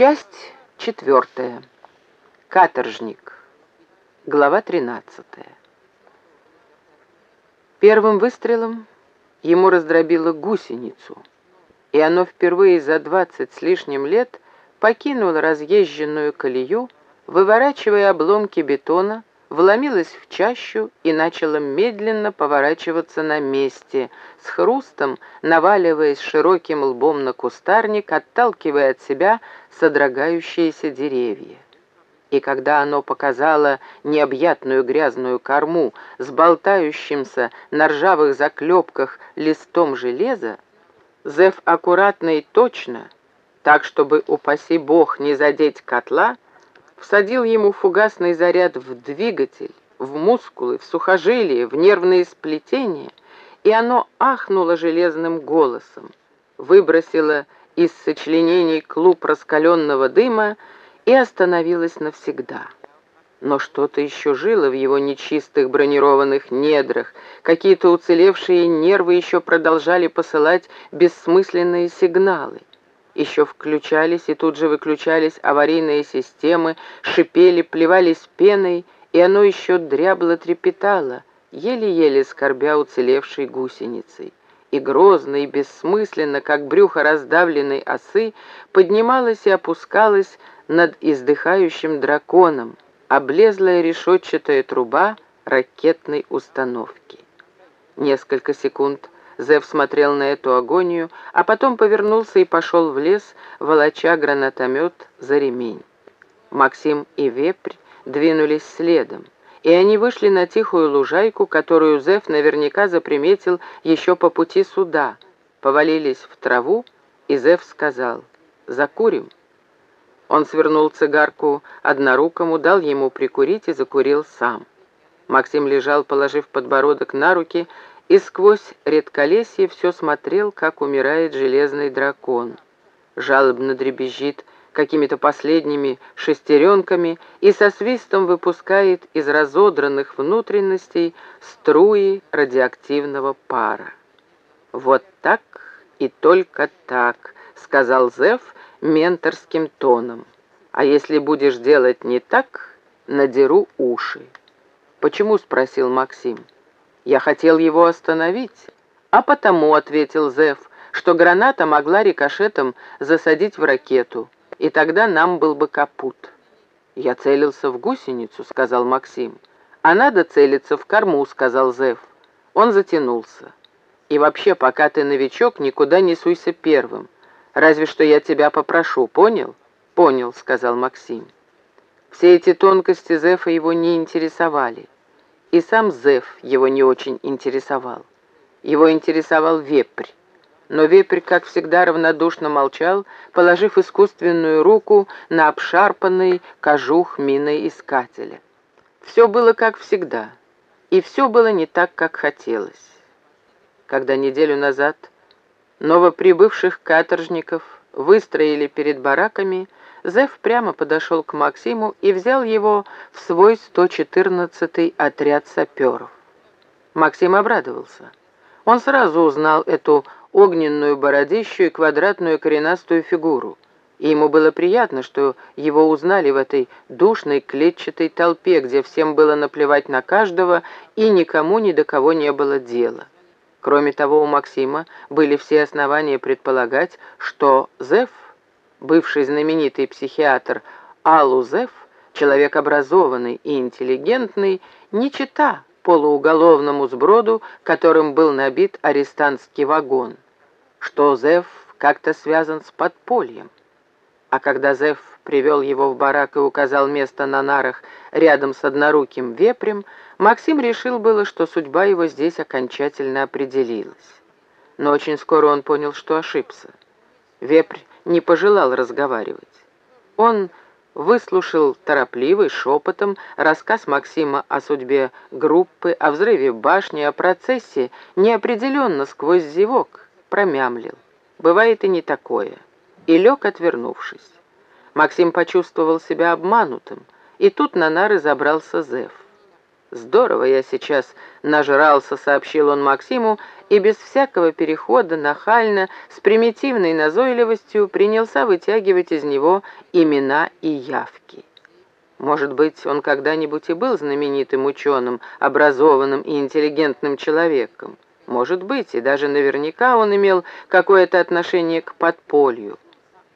Часть четвертая. Каторжник. Глава тринадцатая. Первым выстрелом ему раздробило гусеницу, и оно впервые за двадцать с лишним лет покинуло разъезженную колею, выворачивая обломки бетона, вломилась в чащу и начала медленно поворачиваться на месте, с хрустом наваливаясь широким лбом на кустарник, отталкивая от себя содрогающиеся деревья. И когда оно показало необъятную грязную корму с болтающимся на ржавых заклепках листом железа, Зев аккуратно и точно, так, чтобы, упаси бог, не задеть котла, всадил ему фугасный заряд в двигатель, в мускулы, в сухожилия, в нервные сплетения, и оно ахнуло железным голосом, выбросило из сочленений клуб раскаленного дыма и остановилось навсегда. Но что-то еще жило в его нечистых бронированных недрах, какие-то уцелевшие нервы еще продолжали посылать бессмысленные сигналы. Еще включались и тут же выключались аварийные системы, шипели, плевались пеной, и оно еще дрябло трепетало, еле-еле скорбя уцелевшей гусеницей. И грозно, и бессмысленно, как брюхо раздавленной осы, поднималась и опускалась над издыхающим драконом, облезлая решетчатая труба ракетной установки. Несколько секунд Зев смотрел на эту агонию, а потом повернулся и пошел в лес, волоча гранатомет за ремень. Максим и Вепрь двинулись следом, и они вышли на тихую лужайку, которую Зев наверняка заприметил еще по пути сюда, повалились в траву, и Зев сказал «Закурим». Он свернул цигарку однорукому, дал ему прикурить и закурил сам. Максим лежал, положив подбородок на руки, и сквозь редколесье все смотрел, как умирает железный дракон. Жалобно дребезжит какими-то последними шестеренками и со свистом выпускает из разодранных внутренностей струи радиоактивного пара. «Вот так и только так», — сказал Зев менторским тоном. «А если будешь делать не так, надеру уши». «Почему?» — спросил Максим. Я хотел его остановить, а потому, — ответил Зев, — что граната могла рикошетом засадить в ракету, и тогда нам был бы капут. Я целился в гусеницу, — сказал Максим. А надо целиться в корму, — сказал Зев. Он затянулся. И вообще, пока ты новичок, никуда не суйся первым. Разве что я тебя попрошу, понял? Понял, — сказал Максим. Все эти тонкости Зефа его не интересовали. И сам Зев его не очень интересовал. Его интересовал вепрь. Но вепрь, как всегда, равнодушно молчал, положив искусственную руку на обшарпанный кожух миной искателя. Все было как всегда, и все было не так, как хотелось. Когда неделю назад новоприбывших каторжников выстроили перед бараками, Зев прямо подошел к Максиму и взял его в свой 114-й отряд саперов. Максим обрадовался. Он сразу узнал эту огненную бородищу и квадратную коренастую фигуру. И ему было приятно, что его узнали в этой душной клетчатой толпе, где всем было наплевать на каждого и никому ни до кого не было дела. Кроме того, у Максима были все основания предполагать, что Зев бывший знаменитый психиатр Алузев, человек образованный и интеллигентный, не чита полууголовному сброду, которым был набит арестантский вагон, что Зев как-то связан с подпольем. А когда Зев привел его в барак и указал место на нарах рядом с одноруким вепрем, Максим решил было, что судьба его здесь окончательно определилась. Но очень скоро он понял, что ошибся. Вепрь не пожелал разговаривать. Он выслушал торопливый шепотом рассказ Максима о судьбе группы, о взрыве башни, о процессе, неопределенно сквозь зевок промямлил. Бывает и не такое. И лег, отвернувшись. Максим почувствовал себя обманутым, и тут на нары забрался Зев. «Здорово я сейчас нажрался», — сообщил он Максиму, и без всякого перехода, нахально, с примитивной назойливостью принялся вытягивать из него имена и явки. Может быть, он когда-нибудь и был знаменитым ученым, образованным и интеллигентным человеком. Может быть, и даже наверняка он имел какое-то отношение к подполью.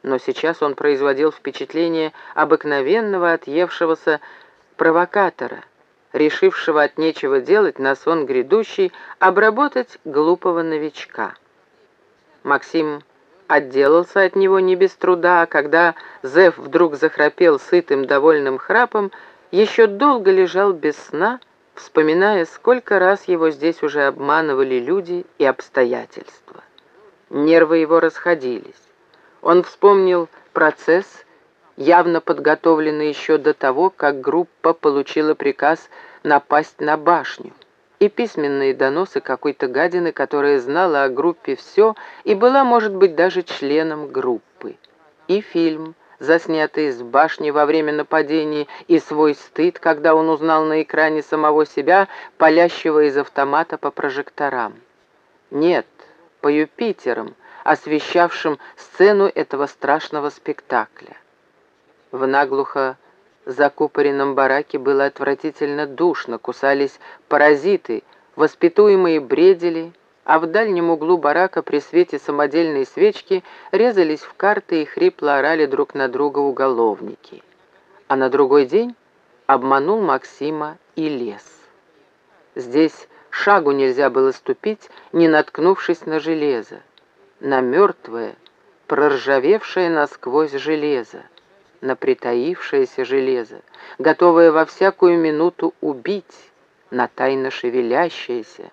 Но сейчас он производил впечатление обыкновенного отъевшегося провокатора, решившего от нечего делать на сон грядущий обработать глупого новичка. Максим отделался от него не без труда, а когда Зев вдруг захрапел сытым довольным храпом, еще долго лежал без сна, вспоминая, сколько раз его здесь уже обманывали люди и обстоятельства. Нервы его расходились. Он вспомнил процесс, явно подготовленный еще до того, как группа получила приказ напасть на башню, и письменные доносы какой-то гадины, которая знала о группе все и была, может быть, даже членом группы, и фильм — заснятый с башни во время нападения, и свой стыд, когда он узнал на экране самого себя, палящего из автомата по прожекторам. Нет, по Юпитерам, освещавшим сцену этого страшного спектакля. В наглухо закупоренном бараке было отвратительно душно, кусались паразиты, воспитуемые бредили, а в дальнем углу барака при свете самодельной свечки резались в карты и хрипло орали друг на друга уголовники. А на другой день обманул Максима и лес. Здесь шагу нельзя было ступить, не наткнувшись на железо, на мертвое, проржавевшее насквозь железо, на притаившееся железо, готовое во всякую минуту убить, на тайно шевелящееся,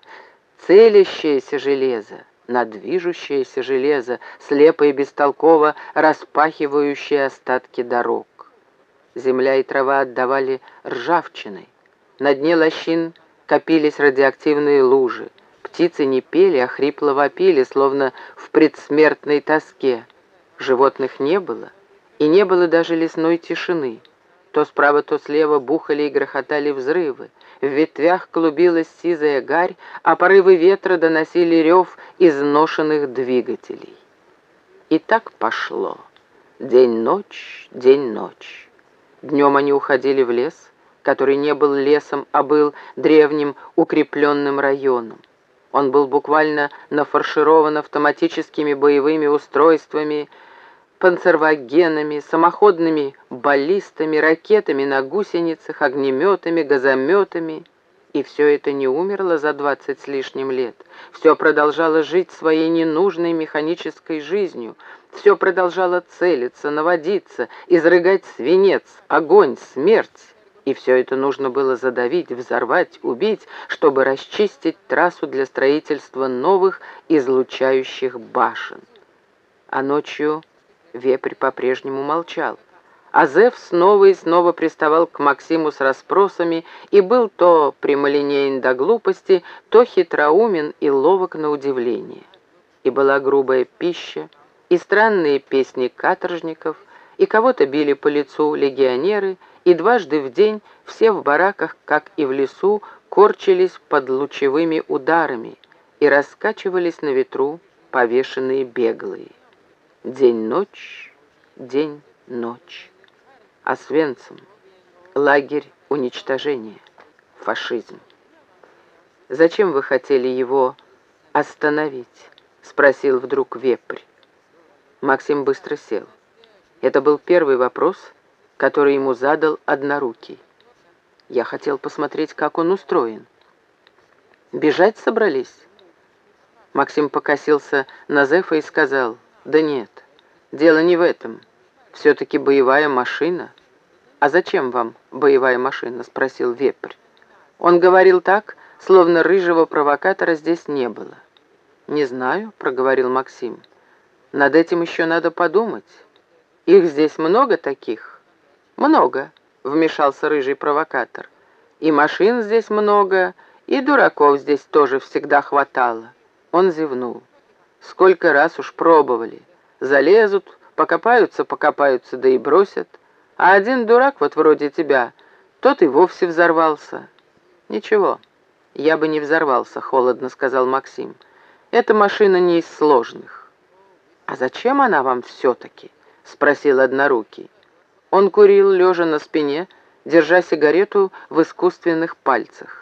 целящееся железо, на движущееся железо, слепо и бестолково распахивающее остатки дорог. Земля и трава отдавали ржавчиной. На дне лощин копились радиоактивные лужи. Птицы не пели, а хрипло вопили, словно в предсмертной тоске. Животных не было, и не было даже лесной тишины. То справа, то слева бухали и грохотали взрывы. В ветвях клубилась сизая гарь, а порывы ветра доносили рев изношенных двигателей. И так пошло. День-ночь, день-ночь. Днем они уходили в лес, который не был лесом, а был древним укрепленным районом. Он был буквально нафарширован автоматическими боевыми устройствами, панцервагенами, самоходными баллистами, ракетами на гусеницах, огнеметами, газометами. И все это не умерло за двадцать с лишним лет. Все продолжало жить своей ненужной механической жизнью. Все продолжало целиться, наводиться, изрыгать свинец, огонь, смерть. И все это нужно было задавить, взорвать, убить, чтобы расчистить трассу для строительства новых излучающих башен. А ночью Вепрь по-прежнему молчал. Азеф снова и снова приставал к Максиму с расспросами и был то прямолинеен до глупости, то хитроумен и ловок на удивление. И была грубая пища, и странные песни каторжников, и кого-то били по лицу легионеры, и дважды в день все в бараках, как и в лесу, корчились под лучевыми ударами и раскачивались на ветру повешенные беглые. День-ночь, день-ночь. Свенцем — лагерь уничтожения, фашизм. «Зачем вы хотели его остановить?» — спросил вдруг вепрь. Максим быстро сел. Это был первый вопрос, который ему задал однорукий. Я хотел посмотреть, как он устроен. «Бежать собрались?» Максим покосился на Зефа и сказал — да нет, дело не в этом. Все-таки боевая машина. А зачем вам боевая машина? Спросил вепрь. Он говорил так, словно рыжего провокатора здесь не было. «Не знаю», — проговорил Максим. «Над этим еще надо подумать. Их здесь много таких?» «Много», — вмешался рыжий провокатор. «И машин здесь много, и дураков здесь тоже всегда хватало». Он зевнул. Сколько раз уж пробовали. Залезут, покопаются, покопаются, да и бросят. А один дурак вот вроде тебя, тот и вовсе взорвался. «Ничего, я бы не взорвался», — холодно сказал Максим. «Эта машина не из сложных». «А зачем она вам все-таки?» — спросил Однорукий. Он курил, лежа на спине, держа сигарету в искусственных пальцах.